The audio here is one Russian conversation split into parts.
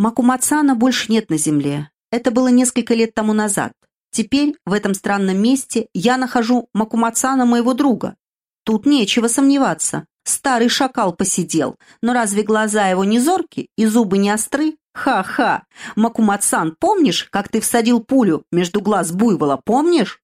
Макумацана больше нет на земле. Это было несколько лет тому назад. Теперь, в этом странном месте, я нахожу Макумацана моего друга. Тут нечего сомневаться. Старый шакал посидел, но разве глаза его не зорки и зубы не остры? Ха-ха! Макумацан, помнишь, как ты всадил пулю между глаз буйвола, помнишь?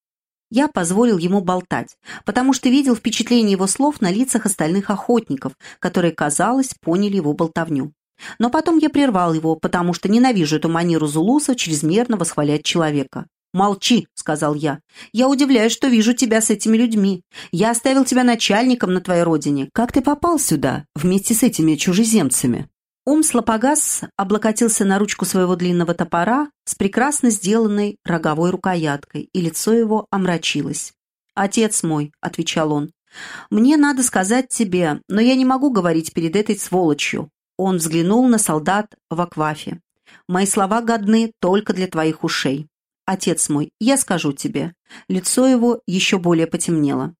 Я позволил ему болтать, потому что видел впечатление его слов на лицах остальных охотников, которые, казалось, поняли его болтовню. Но потом я прервал его, потому что ненавижу эту манеру зулусов чрезмерно восхвалять человека. «Молчи», — сказал я. «Я удивляюсь, что вижу тебя с этими людьми. Я оставил тебя начальником на твоей родине. Как ты попал сюда вместе с этими чужеземцами?» Ум Слопогас облокотился на ручку своего длинного топора с прекрасно сделанной роговой рукояткой, и лицо его омрачилось. «Отец мой», — отвечал он, — «мне надо сказать тебе, но я не могу говорить перед этой сволочью». Он взглянул на солдат в аквафе. «Мои слова годны только для твоих ушей. Отец мой, я скажу тебе». Лицо его еще более потемнело.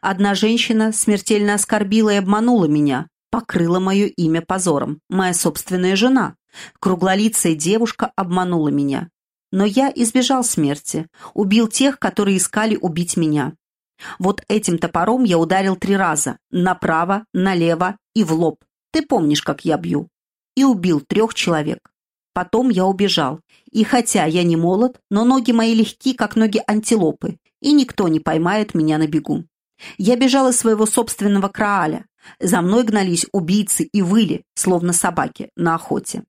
«Одна женщина смертельно оскорбила и обманула меня, покрыла мое имя позором. Моя собственная жена. Круглолицая девушка обманула меня. Но я избежал смерти, убил тех, которые искали убить меня. Вот этим топором я ударил три раза, направо, налево и в лоб. Ты помнишь, как я бью. И убил трех человек. Потом я убежал. И хотя я не молод, но ноги мои легки, как ноги антилопы, и никто не поймает меня на бегу. Я бежал из своего собственного крааля, за мной гнались убийцы и выли, словно собаки, на охоте.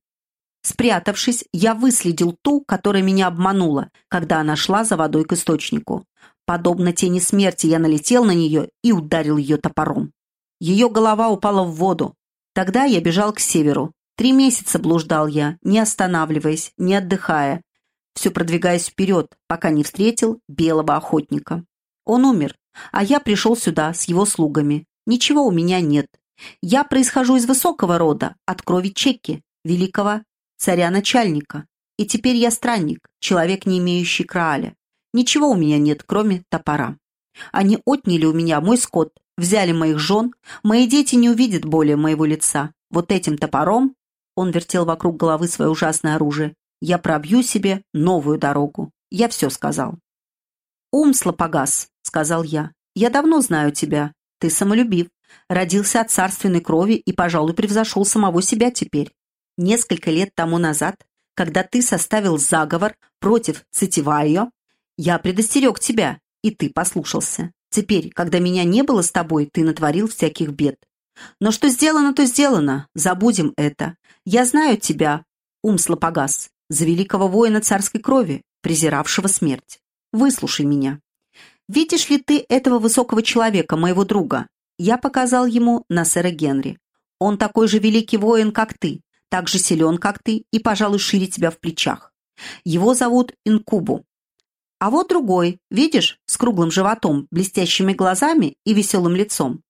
Спрятавшись, я выследил ту, которая меня обманула, когда она шла за водой к источнику. Подобно тени смерти я налетел на нее и ударил ее топором. Ее голова упала в воду. Тогда я бежал к северу. Три месяца блуждал я, не останавливаясь, не отдыхая, все продвигаясь вперед, пока не встретил белого охотника. Он умер, а я пришел сюда с его слугами. Ничего у меня нет. Я происхожу из высокого рода, от крови Чеки, великого царя-начальника. И теперь я странник, человек, не имеющий крааля. Ничего у меня нет, кроме топора. Они отняли у меня мой скот, взяли моих жен, мои дети не увидят более моего лица. Вот этим топором, он вертел вокруг головы свое ужасное оружие, я пробью себе новую дорогу. Я все сказал. «Ум, слопогас», — сказал я, — «я давно знаю тебя. Ты самолюбив, родился от царственной крови и, пожалуй, превзошел самого себя теперь. Несколько лет тому назад, когда ты составил заговор против Цитивайо, я предостерег тебя, и ты послушался. Теперь, когда меня не было с тобой, ты натворил всяких бед. Но что сделано, то сделано. Забудем это. Я знаю тебя, ум слопогас, за великого воина царской крови, презиравшего смерть. Выслушай меня. «Видишь ли ты этого высокого человека, моего друга?» Я показал ему на сэра Генри. «Он такой же великий воин, как ты, так же силен, как ты, и, пожалуй, шире тебя в плечах. Его зовут Инкубу. А вот другой, видишь, с круглым животом, блестящими глазами и веселым лицом.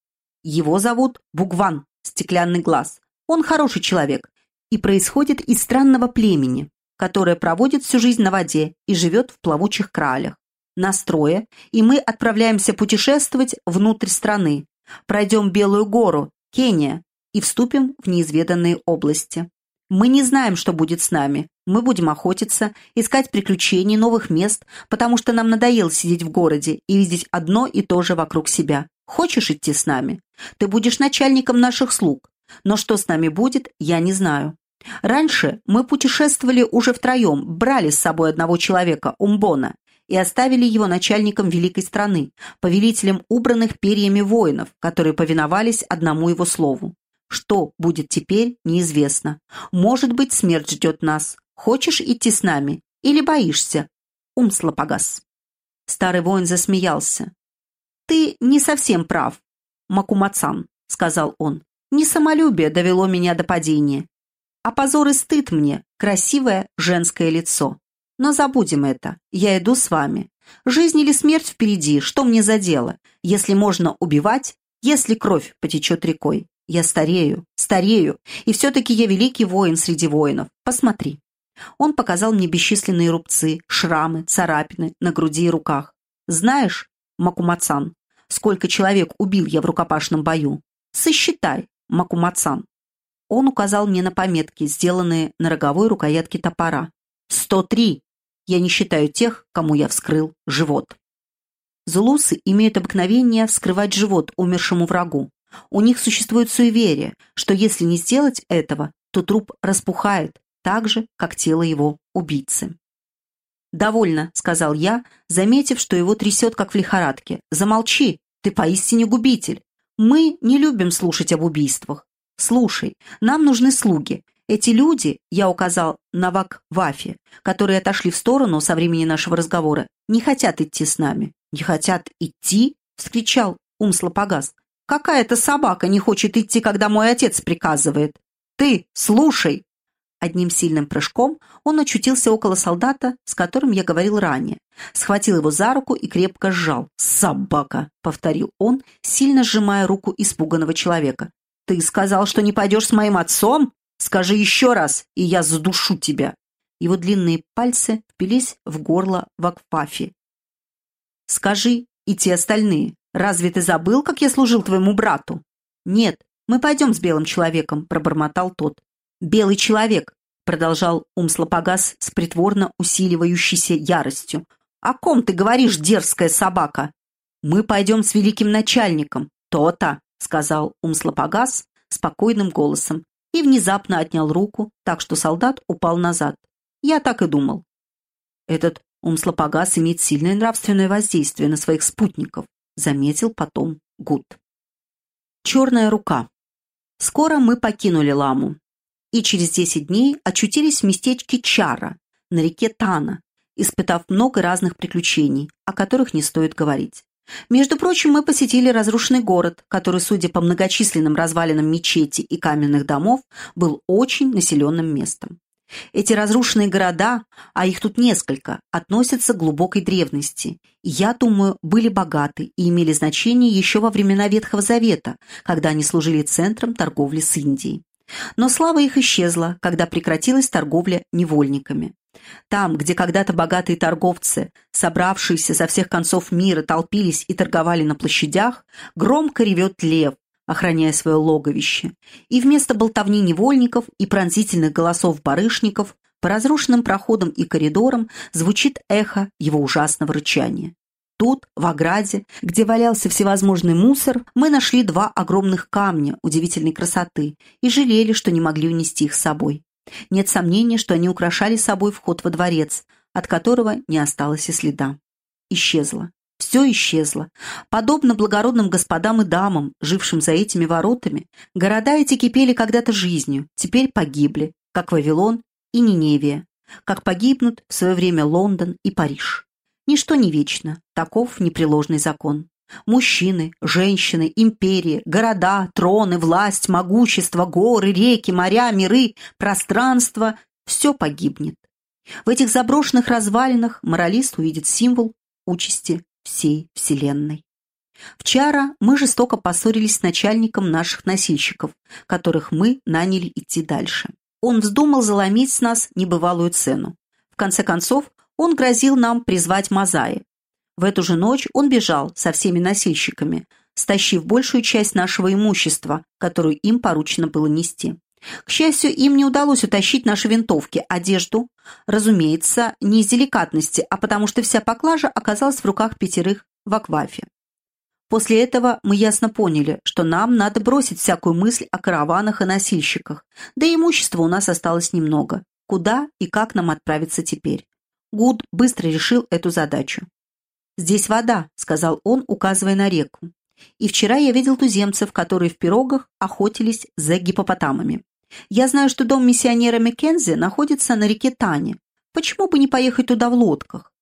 Его зовут Бугван, стеклянный глаз. Он хороший человек и происходит из странного племени, которое проводит всю жизнь на воде и живет в плавучих кралях настроя, и мы отправляемся путешествовать внутрь страны. Пройдем Белую гору, Кения, и вступим в неизведанные области. Мы не знаем, что будет с нами. Мы будем охотиться, искать приключений, новых мест, потому что нам надоело сидеть в городе и видеть одно и то же вокруг себя. Хочешь идти с нами? Ты будешь начальником наших слуг. Но что с нами будет, я не знаю. Раньше мы путешествовали уже втроем, брали с собой одного человека, Умбона, и оставили его начальником великой страны, повелителем убранных перьями воинов, которые повиновались одному его слову. Что будет теперь, неизвестно. Может быть, смерть ждет нас. Хочешь идти с нами или боишься? Ум слопогас. Старый воин засмеялся. «Ты не совсем прав, Макумацан», — сказал он. «Не самолюбие довело меня до падения, а позор и стыд мне, красивое женское лицо. Но забудем это. Я иду с вами. Жизнь или смерть впереди, что мне за дело? Если можно убивать, если кровь потечет рекой. Я старею, старею, и все-таки я великий воин среди воинов. Посмотри. Он показал мне бесчисленные рубцы, шрамы, царапины на груди и руках. Знаешь, Макумацан, сколько человек убил я в рукопашном бою? Сосчитай, Макумацан. Он указал мне на пометки, сделанные на роговой рукоятке топора. «Сто три! Я не считаю тех, кому я вскрыл живот». Зулусы имеют обыкновение вскрывать живот умершему врагу. У них существует суеверие, что если не сделать этого, то труп распухает, так же, как тело его убийцы. «Довольно», — сказал я, заметив, что его трясет, как в лихорадке. «Замолчи, ты поистине губитель. Мы не любим слушать об убийствах. Слушай, нам нужны слуги. Эти люди, я указал на Вак-Вафи, которые отошли в сторону со времени нашего разговора, не хотят идти с нами. Не хотят идти? вскричал Умслопогас. Какая-то собака не хочет идти, когда мой отец приказывает. Ты, слушай, Одним сильным прыжком он очутился около солдата, с которым я говорил ранее. Схватил его за руку и крепко сжал. «Собака!» — повторил он, сильно сжимая руку испуганного человека. «Ты сказал, что не пойдешь с моим отцом? Скажи еще раз, и я задушу тебя!» Его длинные пальцы впились в горло Вакфафи. «Скажи, и те остальные, разве ты забыл, как я служил твоему брату?» «Нет, мы пойдем с белым человеком», — пробормотал тот. «Белый человек», — продолжал Умслопогас с притворно усиливающейся яростью. «О ком ты говоришь, дерзкая собака?» «Мы пойдем с великим начальником». «То-то», — сказал Умслопогас спокойным голосом и внезапно отнял руку, так что солдат упал назад. Я так и думал. Этот Умслопогас имеет сильное нравственное воздействие на своих спутников, заметил потом Гуд. Черная рука. Скоро мы покинули ламу и через 10 дней очутились в местечке Чара на реке Тана, испытав много разных приключений, о которых не стоит говорить. Между прочим, мы посетили разрушенный город, который, судя по многочисленным развалинам мечети и каменных домов, был очень населенным местом. Эти разрушенные города, а их тут несколько, относятся к глубокой древности, и, я думаю, были богаты и имели значение еще во времена Ветхого Завета, когда они служили центром торговли с Индией. Но слава их исчезла, когда прекратилась торговля невольниками. Там, где когда-то богатые торговцы, собравшиеся со всех концов мира, толпились и торговали на площадях, громко ревет лев, охраняя свое логовище, и вместо болтовни невольников и пронзительных голосов барышников по разрушенным проходам и коридорам звучит эхо его ужасного рычания. Тут, в ограде, где валялся всевозможный мусор, мы нашли два огромных камня удивительной красоты и жалели, что не могли унести их с собой. Нет сомнения, что они украшали собой вход во дворец, от которого не осталось и следа. Исчезло. Все исчезло. Подобно благородным господам и дамам, жившим за этими воротами, города эти кипели когда-то жизнью, теперь погибли, как Вавилон и Ниневия, как погибнут в свое время Лондон и Париж. Ничто не вечно, таков непреложный закон. Мужчины, женщины, империи, города, троны, власть, могущество, горы, реки, моря, миры, пространство – все погибнет. В этих заброшенных развалинах моралист увидит символ участи всей Вселенной. Вчера мы жестоко поссорились с начальником наших носильщиков, которых мы наняли идти дальше. Он вздумал заломить с нас небывалую цену. В конце концов, он грозил нам призвать Мазаи. В эту же ночь он бежал со всеми носильщиками, стащив большую часть нашего имущества, которую им поручено было нести. К счастью, им не удалось утащить наши винтовки, одежду, разумеется, не из деликатности, а потому что вся поклажа оказалась в руках пятерых в аквафе. После этого мы ясно поняли, что нам надо бросить всякую мысль о караванах и носильщиках, да и имущества у нас осталось немного. Куда и как нам отправиться теперь? Гуд быстро решил эту задачу. «Здесь вода», — сказал он, указывая на реку. «И вчера я видел туземцев, которые в пирогах охотились за гипопотамами. Я знаю, что дом миссионера Маккензи находится на реке Тане. Почему бы не поехать туда в лодках?»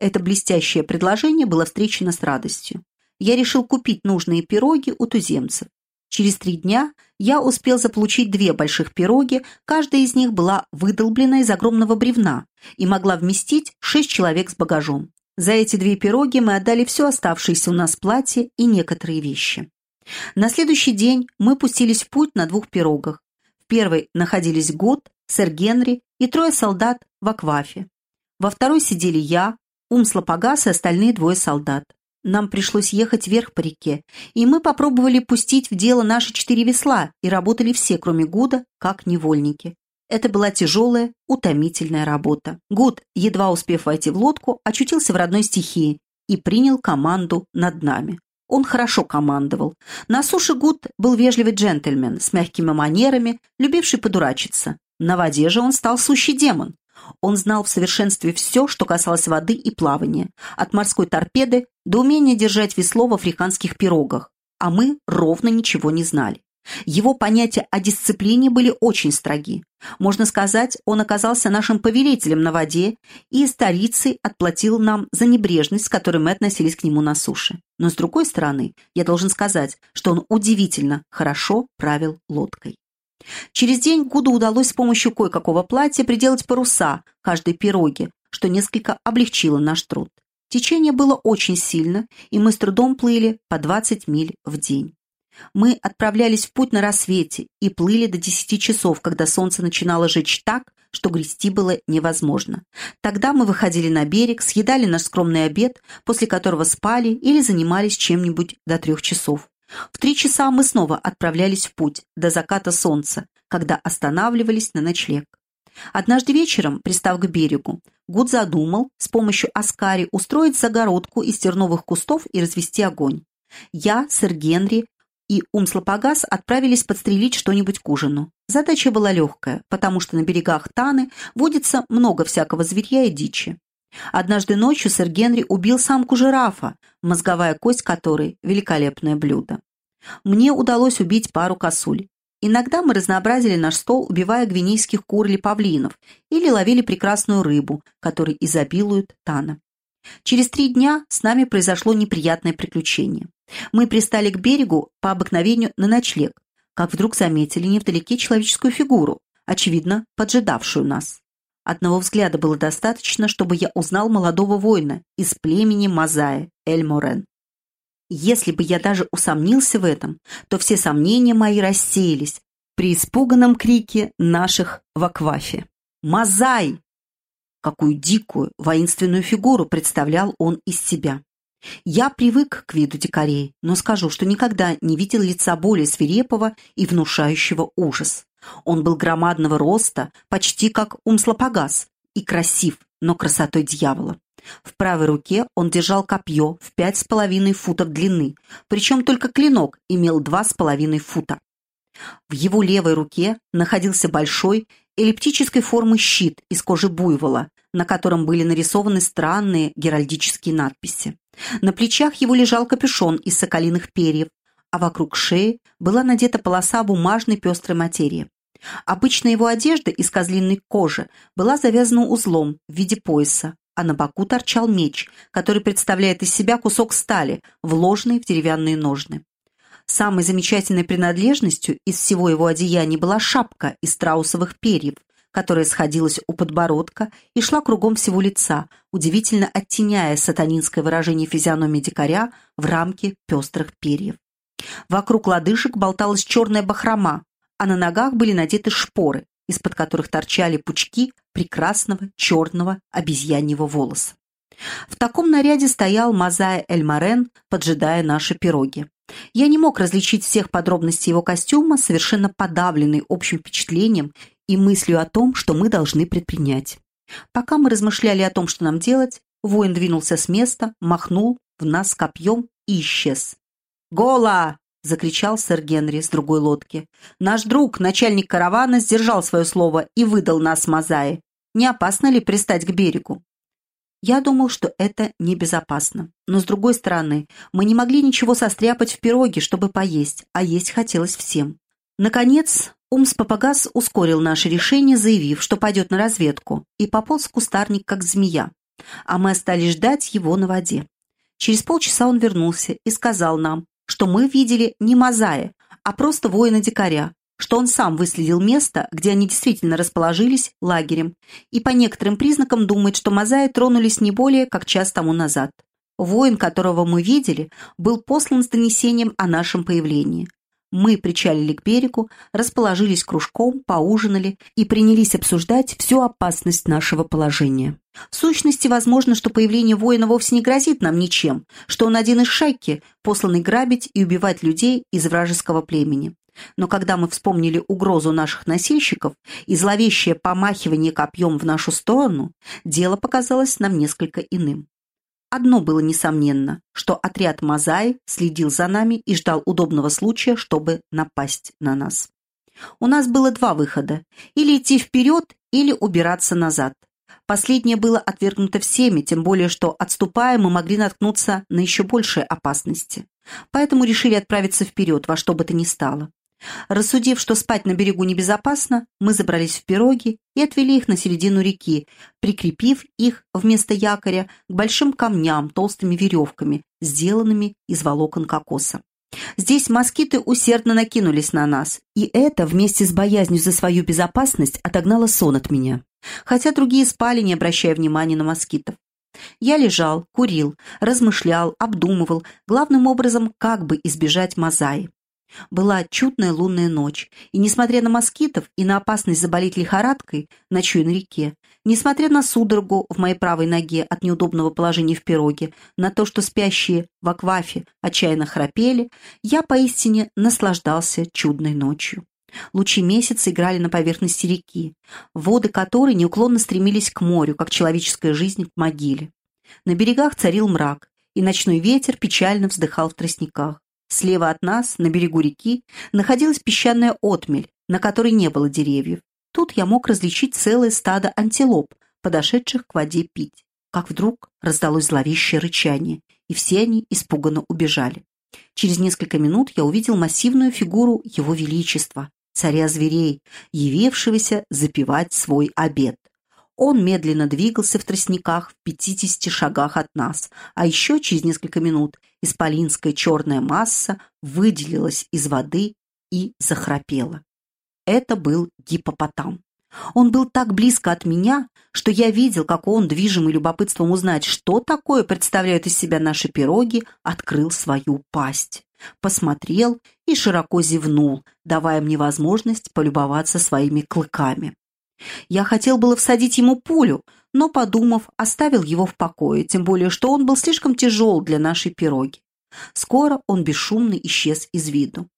Это блестящее предложение было встречено с радостью. Я решил купить нужные пироги у туземцев. Через три дня я успел заполучить две больших пироги, каждая из них была выдолблена из огромного бревна и могла вместить шесть человек с багажом. За эти две пироги мы отдали все оставшееся у нас платье и некоторые вещи. На следующий день мы пустились в путь на двух пирогах. В первой находились Год, сэр Генри и трое солдат в аквафе. Во второй сидели я, Ум Слопогас и остальные двое солдат. Нам пришлось ехать вверх по реке, и мы попробовали пустить в дело наши четыре весла и работали все, кроме Гуда, как невольники. Это была тяжелая, утомительная работа. Гуд, едва успев войти в лодку, очутился в родной стихии и принял команду над нами. Он хорошо командовал. На суше Гуд был вежливый джентльмен с мягкими манерами, любивший подурачиться. На воде же он стал сущий демон. Он знал в совершенстве все, что касалось воды и плавания, от морской торпеды до умения держать весло в африканских пирогах, а мы ровно ничего не знали. Его понятия о дисциплине были очень строги. Можно сказать, он оказался нашим повелителем на воде и старицей отплатил нам за небрежность, с которой мы относились к нему на суше. Но с другой стороны, я должен сказать, что он удивительно хорошо правил лодкой. Через день Гуду удалось с помощью кое-какого платья приделать паруса каждой пироги, что несколько облегчило наш труд. Течение было очень сильно, и мы с трудом плыли по 20 миль в день. Мы отправлялись в путь на рассвете и плыли до десяти часов, когда солнце начинало жечь так, что грести было невозможно. Тогда мы выходили на берег, съедали наш скромный обед, после которого спали или занимались чем-нибудь до трех часов. В три часа мы снова отправлялись в путь, до заката солнца, когда останавливались на ночлег. Однажды вечером, пристав к берегу, Гуд задумал с помощью Аскари устроить загородку из терновых кустов и развести огонь. Я, сэр Генри, и Умслопогас отправились подстрелить что-нибудь к ужину. Задача была легкая, потому что на берегах Таны водится много всякого зверья и дичи. Однажды ночью сэр Генри убил самку жирафа, мозговая кость которой – великолепное блюдо. Мне удалось убить пару косуль. Иногда мы разнообразили наш стол, убивая гвинейских кур или павлинов, или ловили прекрасную рыбу, которой изобилует Тана. Через три дня с нами произошло неприятное приключение. Мы пристали к берегу по обыкновению на ночлег, как вдруг заметили невдалеке человеческую фигуру, очевидно, поджидавшую нас. Одного взгляда было достаточно, чтобы я узнал молодого воина из племени Мазая, Эль-Морен. Если бы я даже усомнился в этом, то все сомнения мои рассеялись при испуганном крике наших в аквафе. «Мазай!» Какую дикую, воинственную фигуру представлял он из себя. Я привык к виду дикарей, но скажу, что никогда не видел лица более свирепого и внушающего ужас. Он был громадного роста, почти как Умслопогас, и красив, но красотой дьявола. В правой руке он держал копье в пять с половиной футов длины, причем только клинок имел два с половиной фута. В его левой руке находился большой эллиптической формы щит из кожи буйвола, на котором были нарисованы странные геральдические надписи. На плечах его лежал капюшон из соколиных перьев, а вокруг шеи была надета полоса бумажной пестрой материи. Обычно его одежда из козлиной кожи была завязана узлом в виде пояса, а на боку торчал меч, который представляет из себя кусок стали, вложенный в деревянные ножны. Самой замечательной принадлежностью из всего его одеяния была шапка из страусовых перьев, которая сходилась у подбородка и шла кругом всего лица, удивительно оттеняя сатанинское выражение физиономии дикаря в рамке пестрых перьев. Вокруг лодыжек болталась черная бахрома, а на ногах были надеты шпоры, из-под которых торчали пучки прекрасного черного обезьяньего волоса. В таком наряде стоял Мазая Эльмарен, поджидая наши пироги. Я не мог различить всех подробностей его костюма, совершенно подавленный общим впечатлением и мыслью о том, что мы должны предпринять. Пока мы размышляли о том, что нам делать, воин двинулся с места, махнул в нас копьем и исчез. «Гола!» — закричал сэр Генри с другой лодки. «Наш друг, начальник каравана, сдержал свое слово и выдал нас Мазае. Не опасно ли пристать к берегу?» Я думал, что это небезопасно. Но, с другой стороны, мы не могли ничего состряпать в пироге, чтобы поесть, а есть хотелось всем. Наконец, Умс Папагас ускорил наше решение, заявив, что пойдет на разведку, и пополз в кустарник, как змея. А мы остались ждать его на воде. Через полчаса он вернулся и сказал нам, что мы видели не Мазая, а просто воина-дикаря, что он сам выследил место, где они действительно расположились, лагерем, и по некоторым признакам думает, что Мазаи тронулись не более как час тому назад. Воин, которого мы видели, был послан с донесением о нашем появлении. Мы причалили к берегу, расположились кружком, поужинали и принялись обсуждать всю опасность нашего положения. В сущности, возможно, что появление воина вовсе не грозит нам ничем, что он один из шайки, посланный грабить и убивать людей из вражеского племени. Но когда мы вспомнили угрозу наших носильщиков и зловещее помахивание копьем в нашу сторону, дело показалось нам несколько иным. Одно было несомненно, что отряд Мазаи следил за нами и ждал удобного случая, чтобы напасть на нас. У нас было два выхода – или идти вперед, или убираться назад. Последнее было отвергнуто всеми, тем более, что, отступая, мы могли наткнуться на еще большие опасности. Поэтому решили отправиться вперед, во что бы то ни стало. Рассудив, что спать на берегу небезопасно, мы забрались в пироги и отвели их на середину реки, прикрепив их вместо якоря к большим камням толстыми веревками, сделанными из волокон кокоса. Здесь москиты усердно накинулись на нас, и это вместе с боязнью за свою безопасность отогнало сон от меня. Хотя другие спали, не обращая внимания на москитов. Я лежал, курил, размышлял, обдумывал, главным образом, как бы избежать мозаи. Была чудная лунная ночь, и, несмотря на москитов и на опасность заболеть лихорадкой, ночуя на реке, несмотря на судорогу в моей правой ноге от неудобного положения в пироге, на то, что спящие в аквафе отчаянно храпели, я поистине наслаждался чудной ночью. Лучи месяца играли на поверхности реки, воды которой неуклонно стремились к морю, как человеческая жизнь к могиле. На берегах царил мрак, и ночной ветер печально вздыхал в тростниках. Слева от нас, на берегу реки, находилась песчаная отмель, на которой не было деревьев. Тут я мог различить целое стадо антилоп, подошедших к воде пить. Как вдруг раздалось зловещее рычание, и все они испуганно убежали. Через несколько минут я увидел массивную фигуру Его Величества, царя зверей, явившегося запивать свой обед. Он медленно двигался в тростниках в пятидесяти шагах от нас, а еще через несколько минут исполинская черная масса выделилась из воды и захрапела. Это был гипопотам. Он был так близко от меня, что я видел, как он, движимый любопытством узнать, что такое представляют из себя наши пироги, открыл свою пасть. Посмотрел и широко зевнул, давая мне возможность полюбоваться своими клыками. Я хотел было всадить ему пулю, но, подумав, оставил его в покое, тем более, что он был слишком тяжел для нашей пироги. Скоро он бесшумно исчез из виду.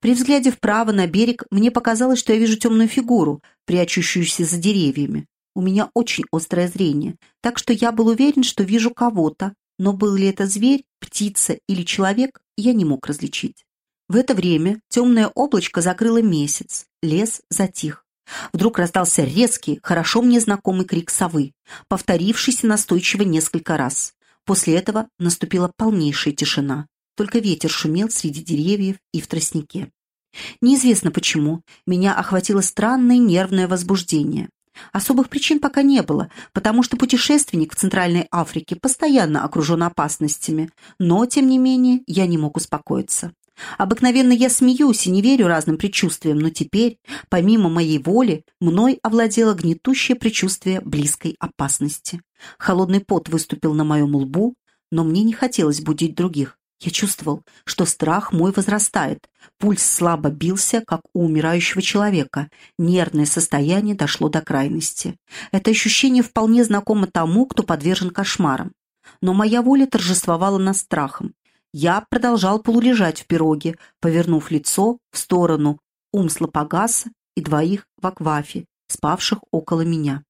При взгляде вправо на берег мне показалось, что я вижу темную фигуру, прячущуюся за деревьями. У меня очень острое зрение, так что я был уверен, что вижу кого-то, но был ли это зверь, птица или человек, я не мог различить. В это время темное облачко закрыло месяц, лес затих. Вдруг раздался резкий, хорошо мне знакомый крик совы, повторившийся настойчиво несколько раз. После этого наступила полнейшая тишина. Только ветер шумел среди деревьев и в тростнике. Неизвестно почему, меня охватило странное нервное возбуждение. Особых причин пока не было, потому что путешественник в Центральной Африке постоянно окружен опасностями, но, тем не менее, я не мог успокоиться. Обыкновенно я смеюсь и не верю разным предчувствиям, но теперь, помимо моей воли, мной овладело гнетущее предчувствие близкой опасности. Холодный пот выступил на моем лбу, но мне не хотелось будить других. Я чувствовал, что страх мой возрастает. Пульс слабо бился, как у умирающего человека. Нервное состояние дошло до крайности. Это ощущение вполне знакомо тому, кто подвержен кошмарам. Но моя воля торжествовала над страхом. Я продолжал полулежать в пироге, повернув лицо в сторону Умсла Пагаса и двоих в аквафе, спавших около меня.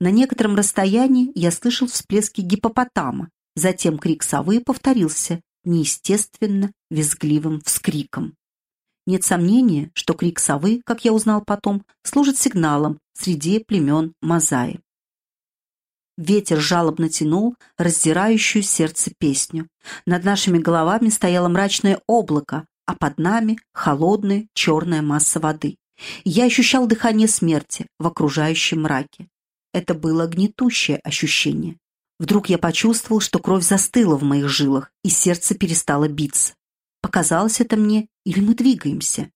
На некотором расстоянии я слышал всплески гипопотама, затем крик совы повторился неестественно визгливым вскриком. Нет сомнения, что крик совы, как я узнал потом, служит сигналом среди племен Мазаи. Ветер жалобно тянул раздирающую сердце песню. Над нашими головами стояло мрачное облако, а под нами холодная черная масса воды. Я ощущал дыхание смерти в окружающем мраке. Это было гнетущее ощущение. Вдруг я почувствовал, что кровь застыла в моих жилах, и сердце перестало биться. Показалось это мне, или мы двигаемся?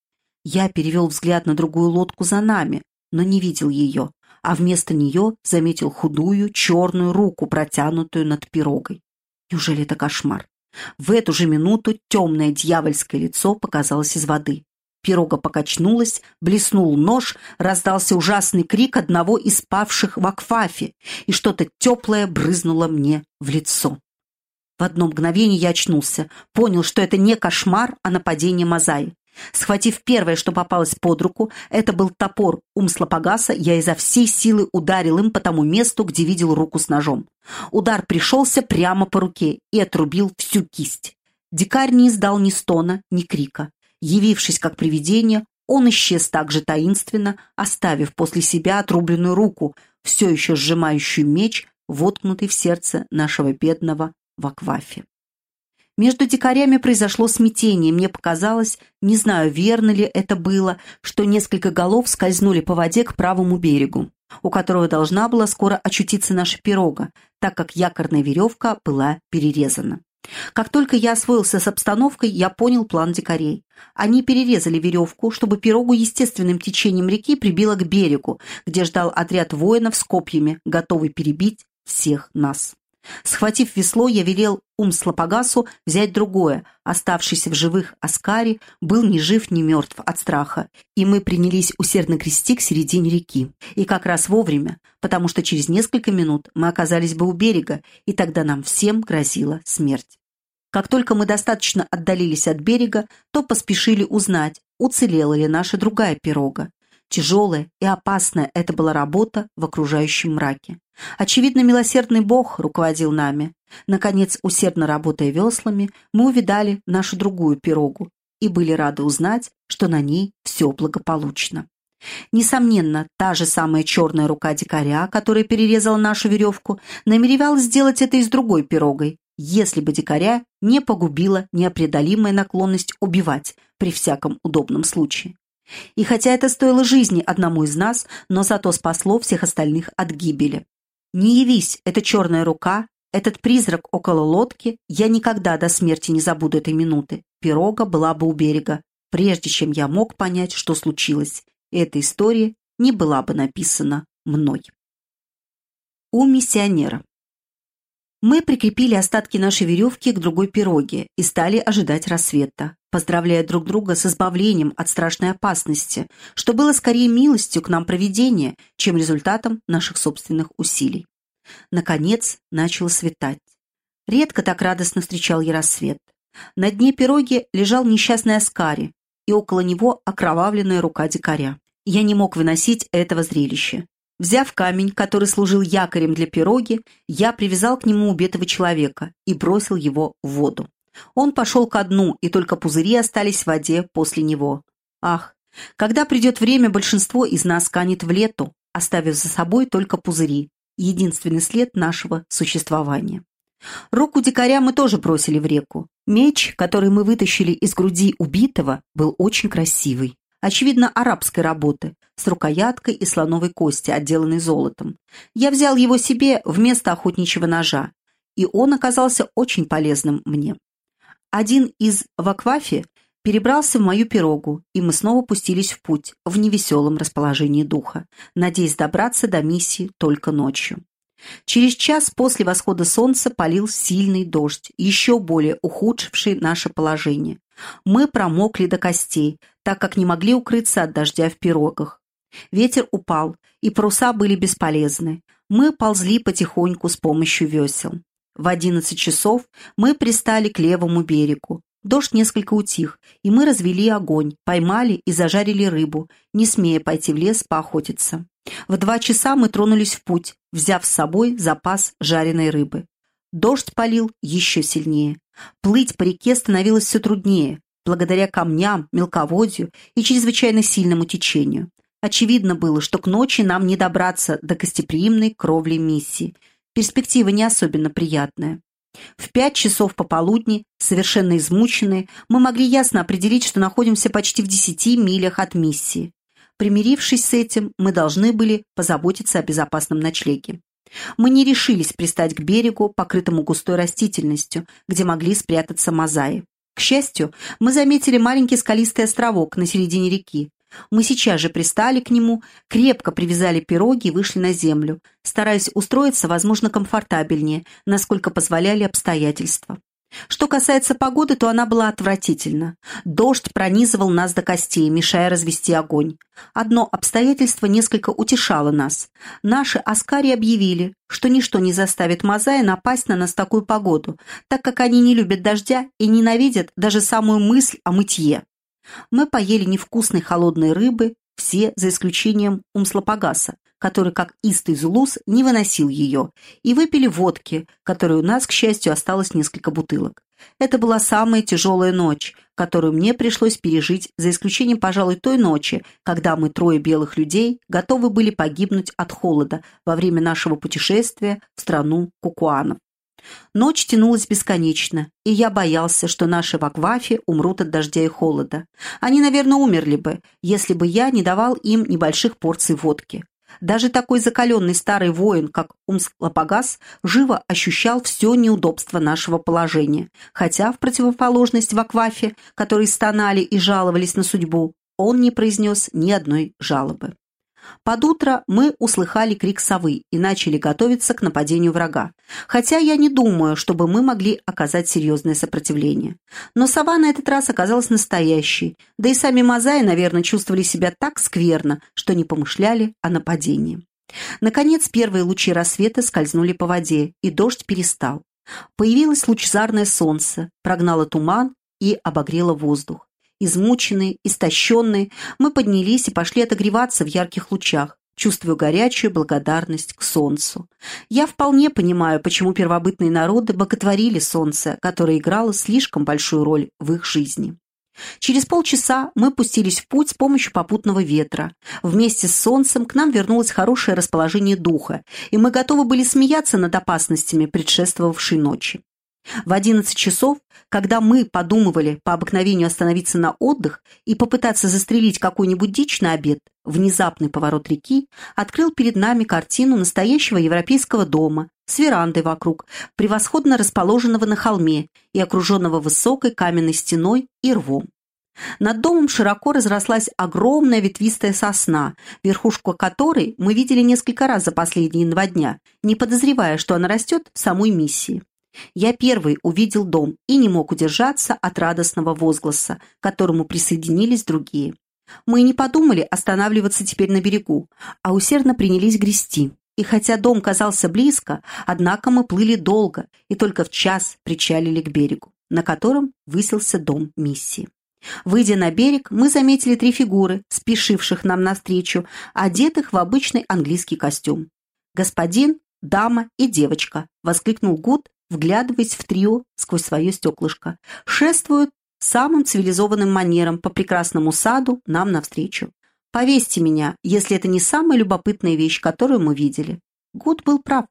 Я перевел взгляд на другую лодку за нами, но не видел ее а вместо нее заметил худую черную руку, протянутую над пирогой. Неужели это кошмар? В эту же минуту темное дьявольское лицо показалось из воды. Пирога покачнулась, блеснул нож, раздался ужасный крик одного из павших в аквафе, и что-то теплое брызнуло мне в лицо. В одно мгновение я очнулся, понял, что это не кошмар, а нападение Мазаи. Схватив первое, что попалось под руку, это был топор Умслопогаса, я изо всей силы ударил им по тому месту, где видел руку с ножом. Удар пришелся прямо по руке и отрубил всю кисть. Дикарь не издал ни стона, ни крика. Явившись как привидение, он исчез так же таинственно, оставив после себя отрубленную руку, все еще сжимающую меч, воткнутый в сердце нашего бедного Ваквафи. Между дикарями произошло смятение. Мне показалось, не знаю, верно ли это было, что несколько голов скользнули по воде к правому берегу, у которого должна была скоро очутиться наша пирога, так как якорная веревка была перерезана. Как только я освоился с обстановкой, я понял план дикарей. Они перерезали веревку, чтобы пирогу естественным течением реки прибило к берегу, где ждал отряд воинов с копьями, готовый перебить всех нас. Схватив весло, я велел Умслопогасу взять другое. Оставшийся в живых Аскари был ни жив, ни мертв от страха, и мы принялись усердно грести к середине реки. И как раз вовремя, потому что через несколько минут мы оказались бы у берега, и тогда нам всем грозила смерть. Как только мы достаточно отдалились от берега, то поспешили узнать, уцелела ли наша другая пирога. Тяжелая и опасная это была работа в окружающем мраке. Очевидно, милосердный Бог руководил нами. Наконец, усердно работая веслами, мы увидали нашу другую пирогу и были рады узнать, что на ней все благополучно. Несомненно, та же самая черная рука дикаря, которая перерезала нашу веревку, намеревалась сделать это и с другой пирогой, если бы дикаря не погубила непреодолимая наклонность убивать при всяком удобном случае. И хотя это стоило жизни одному из нас, но зато спасло всех остальных от гибели. Не явись, эта черная рука, этот призрак около лодки, я никогда до смерти не забуду этой минуты. Пирога была бы у берега, прежде чем я мог понять, что случилось. И эта история не была бы написана мной. У миссионера. Мы прикрепили остатки нашей веревки к другой пироге и стали ожидать рассвета, поздравляя друг друга с избавлением от страшной опасности, что было скорее милостью к нам проведения, чем результатом наших собственных усилий. Наконец начало светать. Редко так радостно встречал я рассвет. На дне пироги лежал несчастный Аскари, и около него окровавленная рука дикаря. Я не мог выносить этого зрелища. Взяв камень, который служил якорем для пироги, я привязал к нему убитого человека и бросил его в воду. Он пошел ко дну, и только пузыри остались в воде после него. Ах, когда придет время, большинство из нас канет в лету, оставив за собой только пузыри, единственный след нашего существования. Руку дикаря мы тоже бросили в реку. Меч, который мы вытащили из груди убитого, был очень красивый очевидно, арабской работы, с рукояткой и слоновой кости, отделанной золотом. Я взял его себе вместо охотничьего ножа, и он оказался очень полезным мне. Один из ваквафи перебрался в мою пирогу, и мы снова пустились в путь в невеселом расположении духа, надеясь добраться до миссии только ночью. Через час после восхода солнца полил сильный дождь, еще более ухудшивший наше положение. Мы промокли до костей, так как не могли укрыться от дождя в пирогах. Ветер упал, и паруса были бесполезны. Мы ползли потихоньку с помощью весел. В одиннадцать часов мы пристали к левому берегу. Дождь несколько утих, и мы развели огонь, поймали и зажарили рыбу, не смея пойти в лес поохотиться. В два часа мы тронулись в путь, взяв с собой запас жареной рыбы. Дождь полил еще сильнее. Плыть по реке становилось все труднее, благодаря камням, мелководью и чрезвычайно сильному течению. Очевидно было, что к ночи нам не добраться до гостеприимной кровли миссии. Перспектива не особенно приятная. В пять часов пополудни, совершенно измученные, мы могли ясно определить, что находимся почти в десяти милях от миссии. Примирившись с этим, мы должны были позаботиться о безопасном ночлеге. Мы не решились пристать к берегу, покрытому густой растительностью, где могли спрятаться мозаи. К счастью, мы заметили маленький скалистый островок на середине реки. Мы сейчас же пристали к нему, крепко привязали пироги и вышли на землю, стараясь устроиться, возможно, комфортабельнее, насколько позволяли обстоятельства. Что касается погоды, то она была отвратительна. Дождь пронизывал нас до костей, мешая развести огонь. Одно обстоятельство несколько утешало нас. Наши аскари объявили, что ничто не заставит Мазая напасть на нас в такую погоду, так как они не любят дождя и ненавидят даже самую мысль о мытье. Мы поели невкусной холодной рыбы, все за исключением Умслопогаса, который, как истый зулус, не выносил ее, и выпили водки, которой у нас, к счастью, осталось несколько бутылок. Это была самая тяжелая ночь, которую мне пришлось пережить, за исключением, пожалуй, той ночи, когда мы, трое белых людей, готовы были погибнуть от холода во время нашего путешествия в страну кукуанов. Ночь тянулась бесконечно, и я боялся, что наши ваквафи умрут от дождя и холода. Они, наверное, умерли бы, если бы я не давал им небольших порций водки. Даже такой закаленный старый воин, как Умсклопогас, живо ощущал все неудобство нашего положения, хотя, в противоположность Ваквафе, которые стонали и жаловались на судьбу, он не произнес ни одной жалобы. Под утро мы услыхали крик совы и начали готовиться к нападению врага, хотя я не думаю, чтобы мы могли оказать серьезное сопротивление. Но сова на этот раз оказалась настоящей, да и сами мозаи, наверное, чувствовали себя так скверно, что не помышляли о нападении. Наконец первые лучи рассвета скользнули по воде, и дождь перестал. Появилось лучезарное солнце, прогнало туман и обогрело воздух. Измученные, истощенные, мы поднялись и пошли отогреваться в ярких лучах, чувствуя горячую благодарность к солнцу. Я вполне понимаю, почему первобытные народы боготворили солнце, которое играло слишком большую роль в их жизни. Через полчаса мы пустились в путь с помощью попутного ветра. Вместе с солнцем к нам вернулось хорошее расположение духа, и мы готовы были смеяться над опасностями предшествовавшей ночи. В 11 часов, когда мы подумывали по обыкновению остановиться на отдых и попытаться застрелить какую-нибудь дичь на обед, внезапный поворот реки открыл перед нами картину настоящего европейского дома с верандой вокруг, превосходно расположенного на холме и окруженного высокой каменной стеной и рвом. Над домом широко разрослась огромная ветвистая сосна, верхушку которой мы видели несколько раз за последние два дня, не подозревая, что она растет в самой миссии. Я первый увидел дом и не мог удержаться от радостного возгласа, к которому присоединились другие. Мы не подумали останавливаться теперь на берегу, а усердно принялись грести. И хотя дом казался близко, однако мы плыли долго и только в час причалили к берегу, на котором высился дом миссии. Выйдя на берег, мы заметили три фигуры, спешивших нам навстречу, одетых в обычный английский костюм. «Господин, дама и девочка», — воскликнул Гуд, вглядываясь в трио сквозь свое стеклышко, шествуют самым цивилизованным манером по прекрасному саду нам навстречу. Повесьте меня, если это не самая любопытная вещь, которую мы видели. Гуд был прав.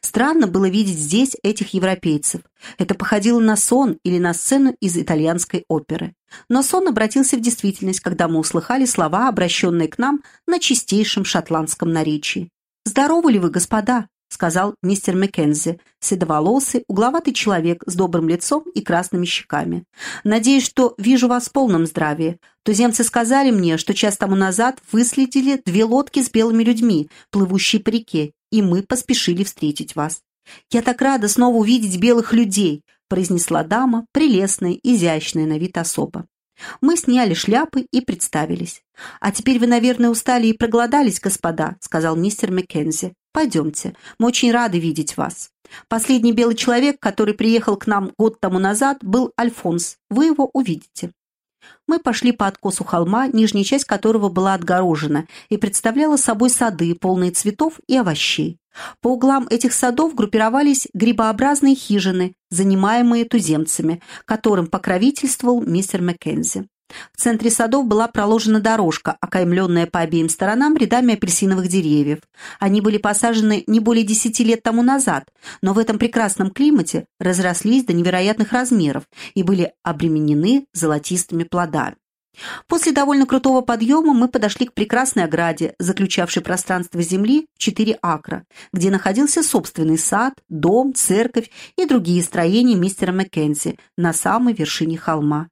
Странно было видеть здесь этих европейцев. Это походило на сон или на сцену из итальянской оперы. Но сон обратился в действительность, когда мы услыхали слова, обращенные к нам на чистейшем шотландском наречии. «Здоровы ли вы, господа?» Сказал мистер Маккензи, седоволосый, угловатый человек с добрым лицом и красными щеками. «Надеюсь, что вижу вас в полном здравии. Туземцы сказали мне, что час тому назад выследили две лодки с белыми людьми, плывущие по реке, и мы поспешили встретить вас. Я так рада снова увидеть белых людей», произнесла дама, прелестная, изящная на вид особа. Мы сняли шляпы и представились. «А теперь вы, наверное, устали и проголодались, господа», сказал мистер Маккензи. «Пойдемте, мы очень рады видеть вас. Последний белый человек, который приехал к нам год тому назад, был Альфонс. Вы его увидите». Мы пошли по откосу холма, нижняя часть которого была отгорожена и представляла собой сады, полные цветов и овощей. По углам этих садов группировались грибообразные хижины, занимаемые туземцами, которым покровительствовал мистер Маккензи. В центре садов была проложена дорожка, окаймленная по обеим сторонам рядами апельсиновых деревьев. Они были посажены не более десяти лет тому назад, но в этом прекрасном климате разрослись до невероятных размеров и были обременены золотистыми плодами. После довольно крутого подъема мы подошли к прекрасной ограде, заключавшей пространство земли в 4 акра, где находился собственный сад, дом, церковь и другие строения мистера Маккензи на самой вершине холма.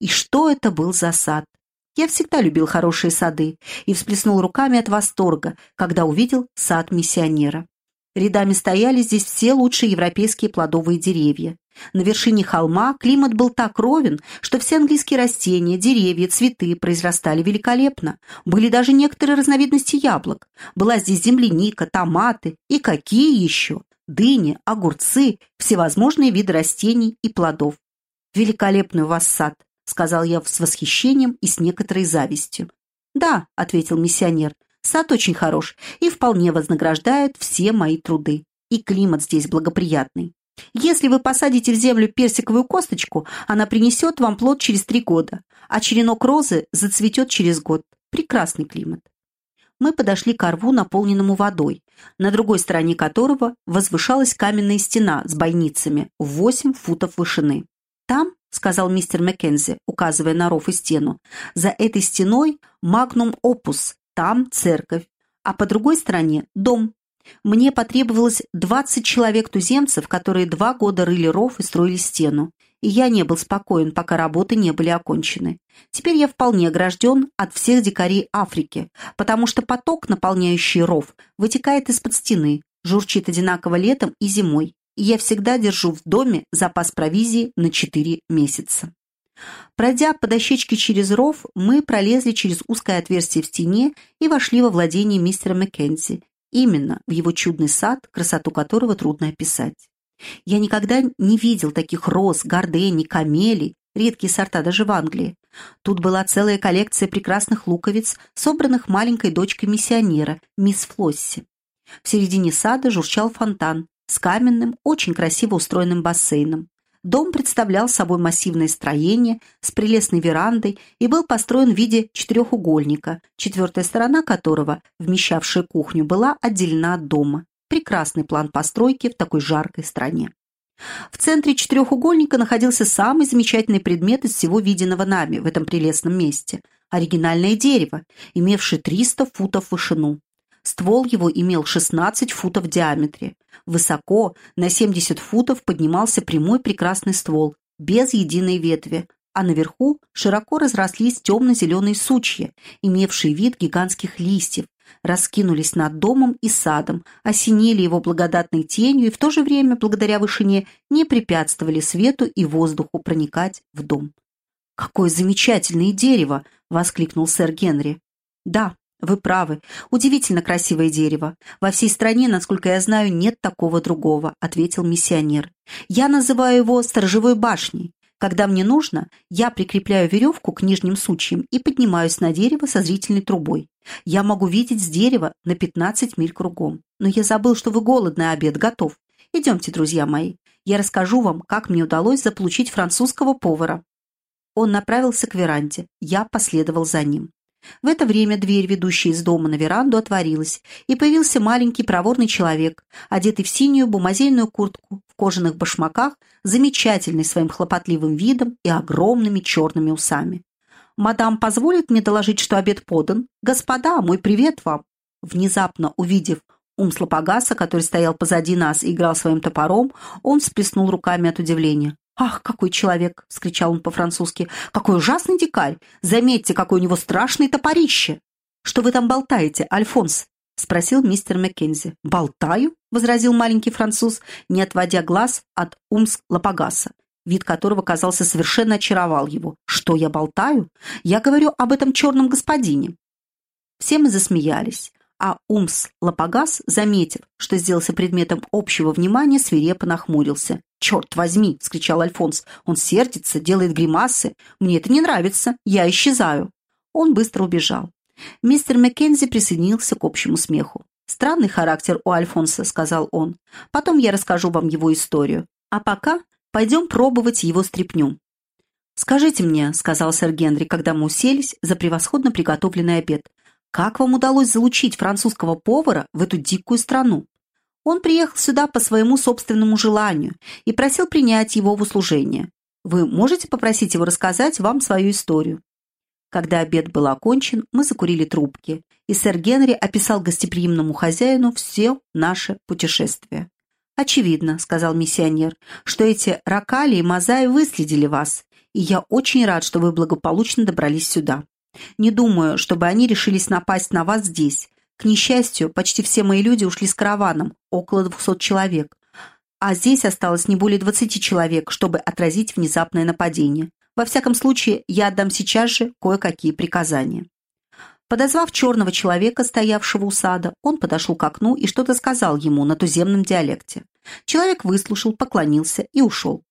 И что это был за сад? Я всегда любил хорошие сады и всплеснул руками от восторга, когда увидел сад миссионера. Рядами стояли здесь все лучшие европейские плодовые деревья. На вершине холма климат был так ровен, что все английские растения, деревья, цветы произрастали великолепно. Были даже некоторые разновидности яблок. Была здесь земляника, томаты и какие еще? Дыни, огурцы, всевозможные виды растений и плодов. «Великолепный у вас сад», — сказал я с восхищением и с некоторой завистью. «Да», — ответил миссионер, — «сад очень хорош и вполне вознаграждает все мои труды. И климат здесь благоприятный. Если вы посадите в землю персиковую косточку, она принесет вам плод через три года, а черенок розы зацветет через год. Прекрасный климат. Мы подошли к рву, наполненному водой, на другой стороне которого возвышалась каменная стена с бойницами в 8 футов вышины. «Там», — сказал мистер Маккензи, указывая на ров и стену, «за этой стеной магнум опус, там церковь, а по другой стороне дом, мне потребовалось 20 человек-туземцев, которые два года рыли ров и строили стену, и я не был спокоен, пока работы не были окончены. Теперь я вполне огражден от всех дикарей Африки, потому что поток, наполняющий ров, вытекает из-под стены, журчит одинаково летом и зимой, и я всегда держу в доме запас провизии на 4 месяца. Пройдя по дощечке через ров, мы пролезли через узкое отверстие в стене и вошли во владение мистера Маккензи, Именно в его чудный сад, красоту которого трудно описать. Я никогда не видел таких роз, гордений, камелий, редкие сорта даже в Англии. Тут была целая коллекция прекрасных луковиц, собранных маленькой дочкой миссионера, мисс Флосси. В середине сада журчал фонтан с каменным, очень красиво устроенным бассейном. Дом представлял собой массивное строение с прелестной верандой и был построен в виде четырехугольника, четвертая сторона которого, вмещавшая кухню, была отделена от дома. Прекрасный план постройки в такой жаркой стране. В центре четырехугольника находился самый замечательный предмет из всего виденного нами в этом прелестном месте – оригинальное дерево, имевшее 300 футов в вышину. Ствол его имел 16 футов в диаметре. Высоко, на 70 футов, поднимался прямой прекрасный ствол, без единой ветви, а наверху широко разрослись темно-зеленые сучья, имевшие вид гигантских листьев, раскинулись над домом и садом, осенили его благодатной тенью и в то же время, благодаря вышине, не препятствовали свету и воздуху проникать в дом. «Какое замечательное дерево!» — воскликнул сэр Генри. «Да, «Вы правы. Удивительно красивое дерево. Во всей стране, насколько я знаю, нет такого другого», — ответил миссионер. «Я называю его сторожевой башней. Когда мне нужно, я прикрепляю веревку к нижним сучьям и поднимаюсь на дерево со зрительной трубой. Я могу видеть с дерева на 15 миль кругом. Но я забыл, что вы голодны, а обед готов. Идемте, друзья мои. Я расскажу вам, как мне удалось заполучить французского повара». Он направился к веранде. Я последовал за ним. В это время дверь, ведущая из дома на веранду, отворилась, и появился маленький проворный человек, одетый в синюю бумазельную куртку, в кожаных башмаках, замечательный своим хлопотливым видом и огромными черными усами. «Мадам позволит мне доложить, что обед подан? Господа, мой привет вам!» Внезапно увидев ум Слопогаса, который стоял позади нас и играл своим топором, он всплеснул руками от удивления. «Ах, какой человек!» — вскричал он по-французски. «Какой ужасный дикарь! Заметьте, какое у него страшное топорище!» «Что вы там болтаете, Альфонс?» — спросил мистер Маккензи. «Болтаю?» — возразил маленький француз, не отводя глаз от Умск Лапагаса, вид которого, казался, совершенно очаровал его. «Что я болтаю? Я говорю об этом черном господине». Все мы засмеялись а Умс Лапагас, заметив, что сделался предметом общего внимания, свирепо нахмурился. «Черт возьми!» — вскричал Альфонс. «Он сердится, делает гримасы. Мне это не нравится. Я исчезаю». Он быстро убежал. Мистер Маккензи присоединился к общему смеху. «Странный характер у Альфонса», — сказал он. «Потом я расскажу вам его историю. А пока пойдем пробовать его стряпню». «Скажите мне», — сказал сэр Генри, когда мы уселись за превосходно приготовленный обед, как вам удалось залучить французского повара в эту дикую страну? Он приехал сюда по своему собственному желанию и просил принять его в услужение. Вы можете попросить его рассказать вам свою историю?» Когда обед был окончен, мы закурили трубки, и сэр Генри описал гостеприимному хозяину все наше путешествие. «Очевидно», — сказал миссионер, — «что эти Ракали и Мазаи выследили вас, и я очень рад, что вы благополучно добрались сюда. Не думаю, чтобы они решились напасть на вас здесь. К несчастью, почти все мои люди ушли с караваном, около двухсот человек. а здесь осталось не более 20 человек, чтобы отразить внезапное нападение. Во всяком случае, я отдам сейчас же кое-какие приказания». Подозвав черного человека, стоявшего у сада, он подошел к окну и что-то сказал ему на туземном диалекте. Человек выслушал, поклонился и ушел.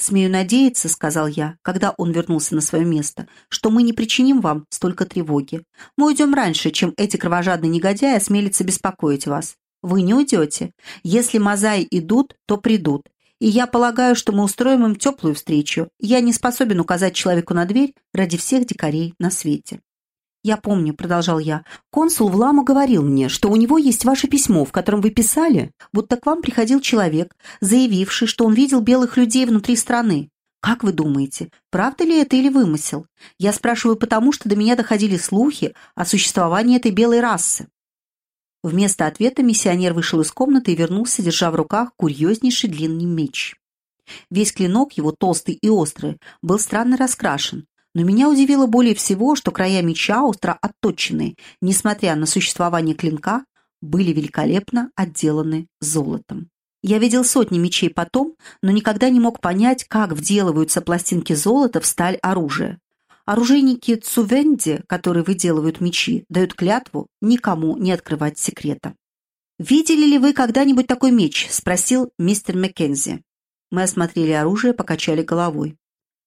«Смею надеяться», — сказал я, когда он вернулся на свое место, «что мы не причиним вам столько тревоги. Мы уйдем раньше, чем эти кровожадные негодяи осмелятся беспокоить вас. Вы не уйдете. Если мозаи идут, то придут. И я полагаю, что мы устроим им теплую встречу. Я не способен указать человеку на дверь ради всех дикарей на свете». «Я помню», — продолжал я, — «консул в Ламу говорил мне, что у него есть ваше письмо, в котором вы писали, будто к вам приходил человек, заявивший, что он видел белых людей внутри страны. Как вы думаете, правда ли это или вымысел? Я спрашиваю потому, что до меня доходили слухи о существовании этой белой расы». Вместо ответа миссионер вышел из комнаты и вернулся, держа в руках курьезнейший длинный меч. Весь клинок его, толстый и острый, был странно раскрашен, но меня удивило более всего, что края меча, остро отточенные, несмотря на существование клинка, были великолепно отделаны золотом. Я видел сотни мечей потом, но никогда не мог понять, как вделываются пластинки золота в сталь оружия. Оружейники Цувенди, которые выделывают мечи, дают клятву никому не открывать секрета. «Видели ли вы когда-нибудь такой меч?» – спросил мистер Маккензи. Мы осмотрели оружие, покачали головой.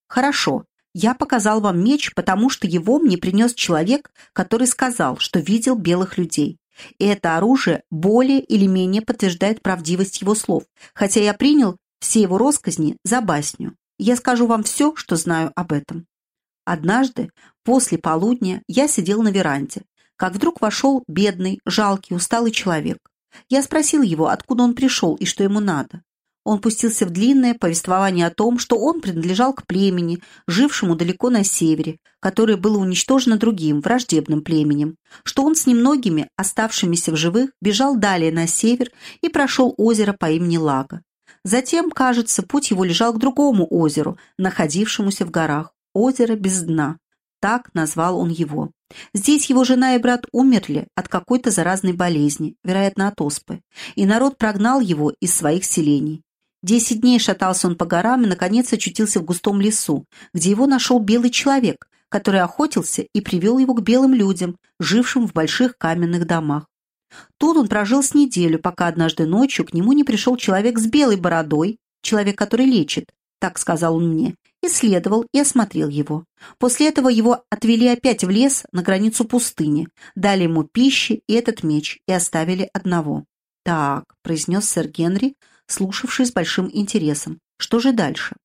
«Хорошо, я показал вам меч, потому что его мне принес человек, который сказал, что видел белых людей. И это оружие более или менее подтверждает правдивость его слов, хотя я принял все его росказни за басню. Я скажу вам все, что знаю об этом. Однажды, после полудня, я сидел на веранде, как вдруг вошел бедный, жалкий, усталый человек. Я спросил его, откуда он пришел и что ему надо. Он пустился в длинное повествование о том, что он принадлежал к племени, жившему далеко на севере, которое было уничтожено другим, враждебным племенем, что он с немногими, оставшимися в живых, бежал далее на север и прошел озеро по имени Лага. Затем, кажется, путь его лежал к другому озеру, находившемуся в горах, озеро без дна. Так назвал он его. Здесь его жена и брат умерли от какой-то заразной болезни, вероятно, от оспы, и народ прогнал его из своих селений. Десять дней шатался он по горам и, наконец, очутился в густом лесу, где его нашел белый человек, который охотился и привел его к белым людям, жившим в больших каменных домах. Тут он прожил с неделю, пока однажды ночью к нему не пришел человек с белой бородой, человек, который лечит, так сказал он мне, исследовал и осмотрел его. После этого его отвели опять в лес на границу пустыни, дали ему пищи и этот меч и оставили одного. «Так», — произнес сэр Генри, слушавший с большим интересом. Что же дальше?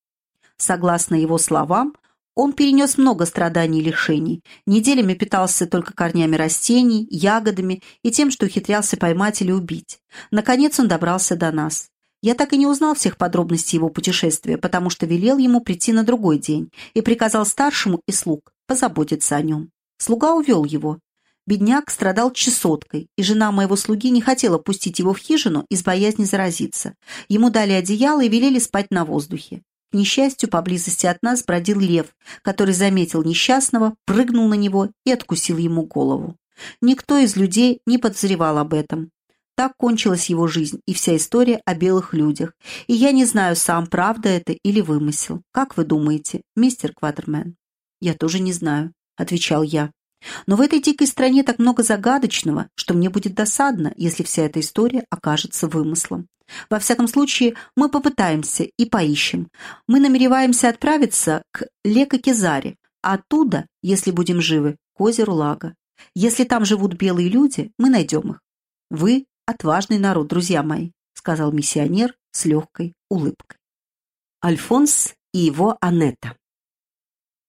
Согласно его словам, он перенес много страданий и лишений, неделями питался только корнями растений, ягодами и тем, что ухитрялся поймать или убить. Наконец он добрался до нас. Я так и не узнал всех подробностей его путешествия, потому что велел ему прийти на другой день и приказал старшему и слуг позаботиться о нем. Слуга увел его, Бедняк страдал чесоткой, и жена моего слуги не хотела пустить его в хижину из боязни заразиться. Ему дали одеяло и велели спать на воздухе. К несчастью, поблизости от нас бродил лев, который заметил несчастного, прыгнул на него и откусил ему голову. Никто из людей не подозревал об этом. Так кончилась его жизнь и вся история о белых людях. И я не знаю сам, правда это или вымысел. Как вы думаете, мистер Кватермен? Я тоже не знаю, отвечал я. Но в этой дикой стране так много загадочного, что мне будет досадно, если вся эта история окажется вымыслом. Во всяком случае, мы попытаемся и поищем. Мы намереваемся отправиться к Лека-Кезаре, а оттуда, если будем живы, к озеру Лага. Если там живут белые люди, мы найдем их. Вы отважный народ, друзья мои, сказал миссионер с легкой улыбкой. Альфонс и его Анетта